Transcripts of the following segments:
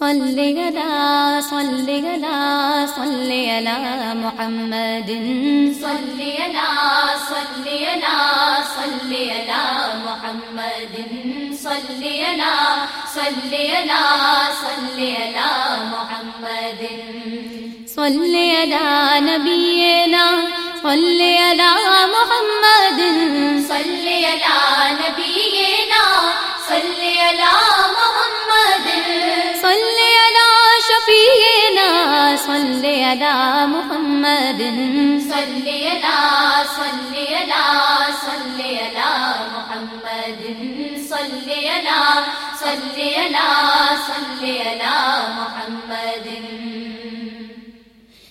صلی اللہ صلی اللہ صلی اللہ محمد. صلی اللہ صلی اللہ صلی اللہ محمد. صلی اللہ صلی اللہ صلی اللہ محمد. صلی اللہ نبینا صلی اللہ محمد. صلی اللہ صلی اللہ محمد صلی اللہ صلی اللہ صلی اللہ محمد صلی اللہ صلی اللہ صلی اللہ محمد.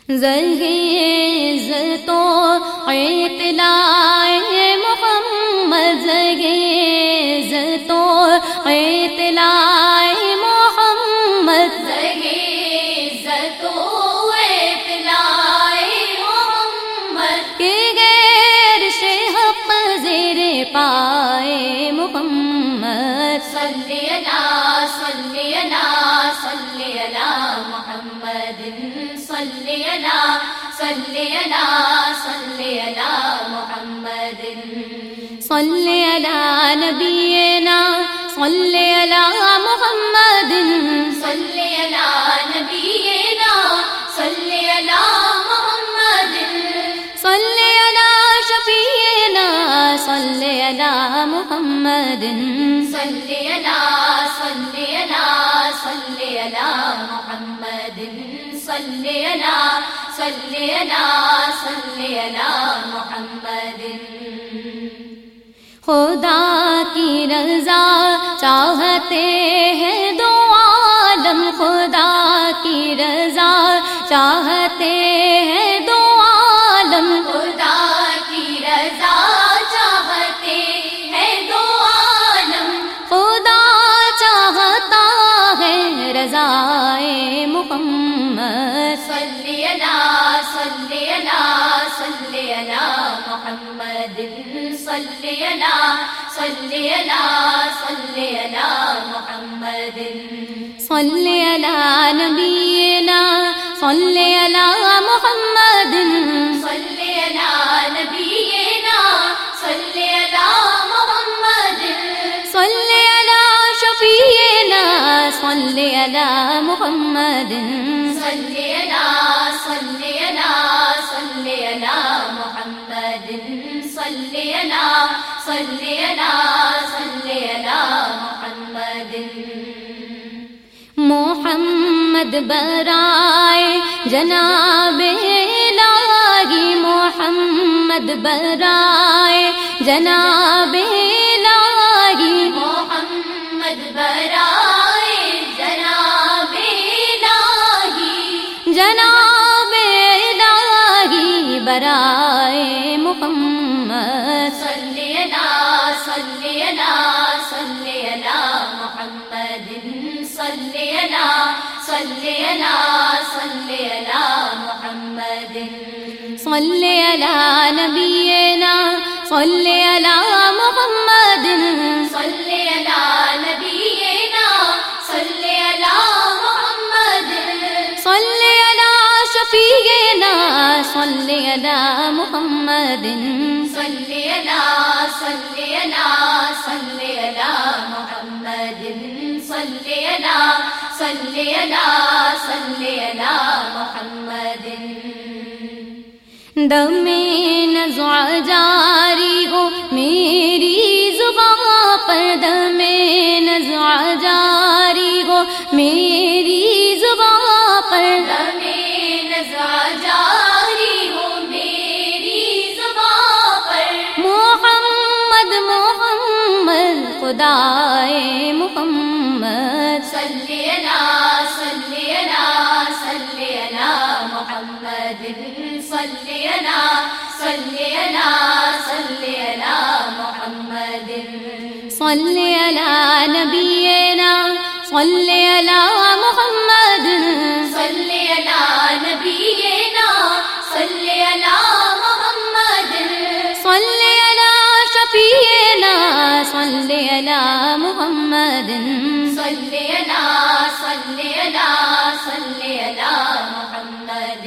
زہی زہیز تو اطلاع محمد زہیز صلی اللہ صلی اللہ محمد. صلی اللہ نبینا صلی اللہ محمد. صلی اللہ نبینا صلی اللہ محمد. صلی اللہ شفیعنا صلی اللہ محمد. صلی اللہ صلی اللہ صلی اللہ محمد. صلی اللہ صلی اللہ محمد. خدا کی رضا چاہتے ہیں دو عالم، خدا کی رضا چاہتے ہیں دو عالم۔ خدا کی رضا چاہتے ہیں دو عالم۔ خدا چاہتا ہے رضائے محمد صلی اللہ صلی اللہ صلی اللہ محمد صلی اللہ نبینا صلی اللہ محمد صلی اللہ نبینا صلی اللہ محمد صلی اللہ شفیعنا صلی اللہ محمد صلی اللہ صلی اللہ صلی اللہ محمد صلی اللہ صلی اللہ صلی اللہ محمد. محمد برائے جناب لاگی محمد برائے جناب لاگی محمد برائے جناب الہی. جناب لاگی برائے صلی اللہ صلی اللہ محمد. صلی اللہ نبینا صلی اللہ محمد. صلی اللہ نبینا صلی اللہ محمد. صلی اللہ شفیعنا صلی اللہ محمد صلی اللہ محمد. صلی اللہ صلی اللہ صلی اللہ محمد. دم نزع جاری ہو میری زباں پر دم نزع جاری ہو میری زباں پر دمیں نزا جاری ہو میری زباں پر. محمد محمد خدائے صلی اللہ نبینا صلی اللہ محمد. صلی اللہ نبینا صلی اللہ محمد صلی اللہ شفیعنا صلی اللہ محمد. صلینا صلینا صلینا محمد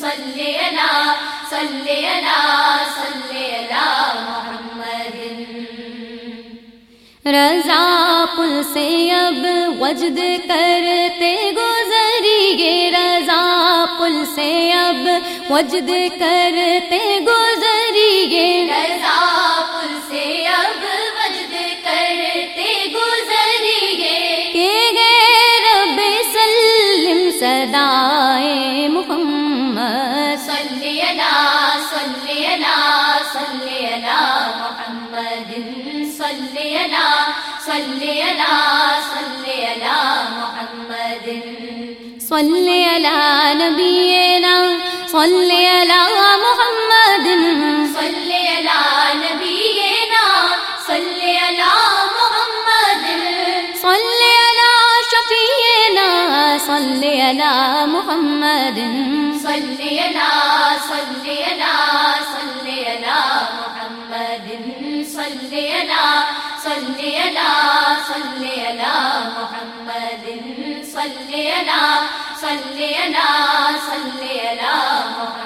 صلینا صلینا صلینا محمد. رضا پل سے اب وجد کرتے گزری گے، رضا پل سے اب وجد کرتے گزری گے۔ رضا صدائے محمد۔ صلی اللہ صلی اللہ صلی اللہ محمد صلی اللہ صلی اللہ صلی اللہ محمد۔ صلی علی نبینا صلی علی علی محمد. صلی علی صلی علی صلی اللہ محمد. صلی علی صلی علی صلی علی محمد. صلی علی صلی علی صلی علی محمد.